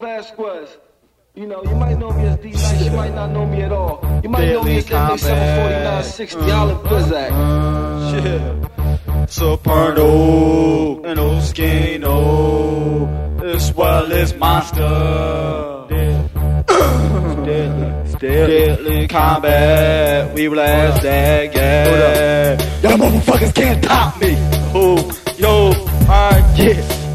Vasquez. You know, you might know me as D Nice, you might not know me at all. You might know me as MA 74960, Olive Blizzak. Yeah. Soprano and Oskino, oh, as well as Monster. Deadly, deadly combat, we blast that gas. Y'all motherfuckers can't top me. Oh, yo, alright, yeah,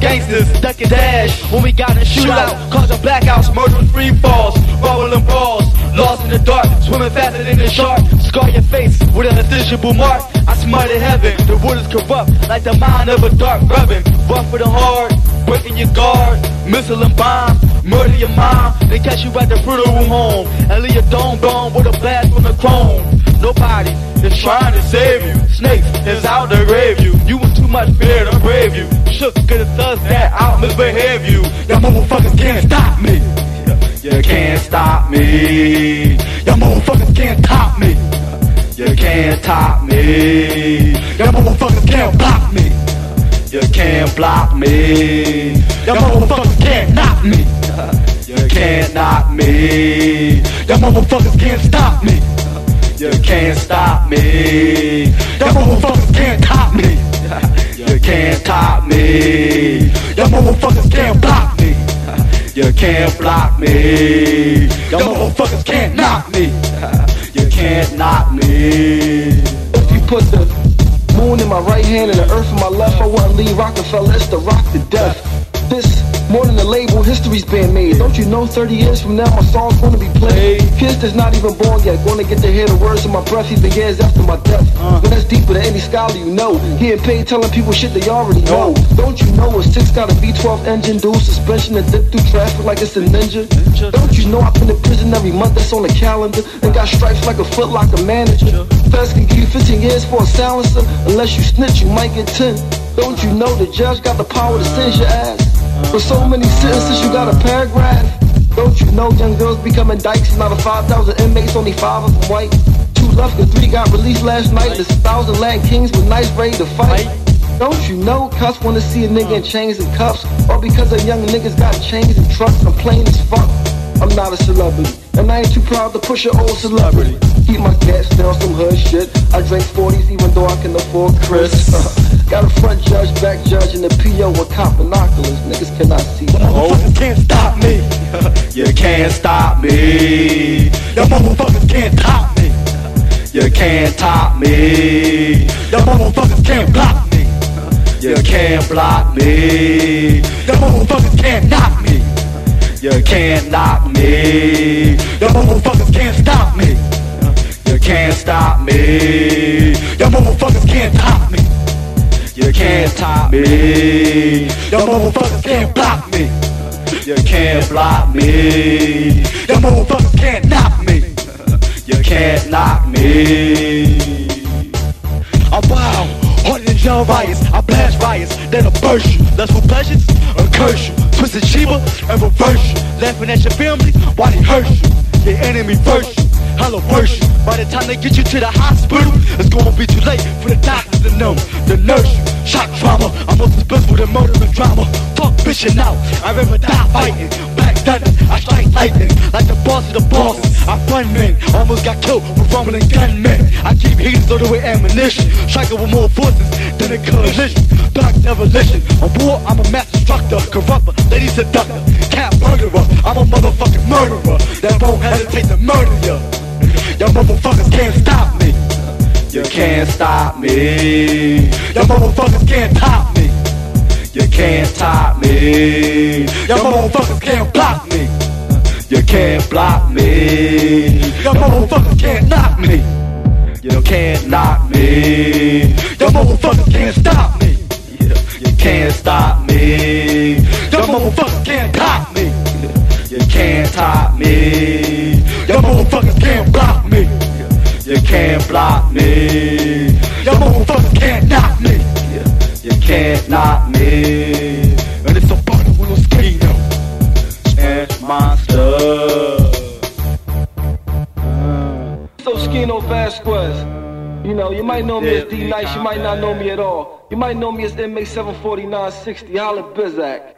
gangsters duck and dash when we got a shootout. Cause of blackouts, murdering free falls, rolling balls. Lost in the dark, swimming faster than the shark. Scar your face with an indelible mark. I at heaven, the wood is corrupt like the mind of a dark reverend. Rough for the hard, breaking your guard, missile and bomb. Murder your mom, they catch you at the funeral home and leave your dome bone with a blast from the chrome. Nobody is trying to save you. Snakes is out to grave you. You much fear to brave you. Shook the thugs that out misbehave you. Y'all motherfuckers can't stop me. You can't stop me. Y'all motherfuckers can't top me. You can't top me. Y'all motherfuckers can't block me. You can't block me. Y'all motherfuckers can't knock me. You can't knock me. Y'all motherfuckers can't stop me. You can't stop me. Y'all motherfuckers can't top me. Y'all motherfuckers can't block me. You can't block me. Y'all motherfuckers can't knock me. You can't knock me. If you put the moon in my right hand and the earth in my left, I wouldn't leave Roc-A-Fella. It's the rock to death. This more than a label, history's being made. Don't you know 30 years from now my song's gonna be played? Kids that's not even born yet, gonna get to hear the words of my breath even years after my death. Uh. But that's deeper than any scholar you know. Getting paid telling people shit they already know. Don't you know a 6 got a V12 engine, dual suspension, and dip through traffic like it's a ninja? Don't you know I've been in prison every month that's on the calendar and got stripes like a foot locker manager? Feds can give you 15 years for a silencer. Unless you snitch, you might get 10. Don't you know the judge got the power to send your ass? For so many sentences, you got a paragraph. Don't you know young girls becoming dykes? Not a 5,000 inmates, only five of them white. Two left and three got released last night. There's a thousand Latin kings with nice ready to fight. Don't you know cuss wanna see a nigga in chains and cuffs? Or because the young niggas got chains and trucks, I'm plain as fuck. I'm not a celebrity, and I ain't too proud to push an old celebrity. Keep my gas down some hood shit. I drink 40s even though I can afford Chris. got a front judge, back judge, and the PO with cop binoculars. Niggas cannot see. Motherfuckers can't stop me. You can't stop me. Your motherfuckers can't top me. You can't top me. Your motherfuckers can't block me. You can't block me. Your motherfuckers can't knock me. You can't knock me. Your motherfuckers can't stop me. You can't stop me. Your motherfuckers can't top me. You can't top me. Your motherfuckers can't block me. You can't block me. Your motherfuckers can't knock me. You can't knock me. I'm wild, John riots. I blast riots, then I burst you. Lust for pleasures, or curse you. Twisted Sheba and reverse you. Laughing at your family while they hurt you. Your enemy first you. Hella worse you. By the time they get you to the hospital, it's gonna be too late for the doctors to know. The nurse you. Shock trauma, I'm most responsible than murder and drama. Fuck bitching out, I'd rather die fighting. Thunder, I strike lightning. Like the boss of the bosses, I run men. Almost got killed with rumbling gunmen. I keep heaters loaded with ammunition. Striking with more forces than a coalition. Dark demolition. On war, I'm a mass destructor. Corrupter, lady seductor. Cat murderer, I'm a motherfucking murderer. That won't hesitate to murder ya. Y'all motherfuckers can't stop me. You can't stop me. Y'all motherfuckers can't top me. You can't top me. Y'all motherfuckers can't block me. You can't block me. Y'all motherfuckers can't knock me. You can't knock me. Y'all motherfuckers can't stop me. You can't stop me. Y'all motherfuckers can't top me. You can't top me. Y'all motherfuckers can't block me. You can't block me. Y'all motherfuckers can't knock me. You can't knock me. So Skino Vasquez. You know, you might know me as D Nice, you might not know me at all. You might know me as MA 74960, Holla Bizak.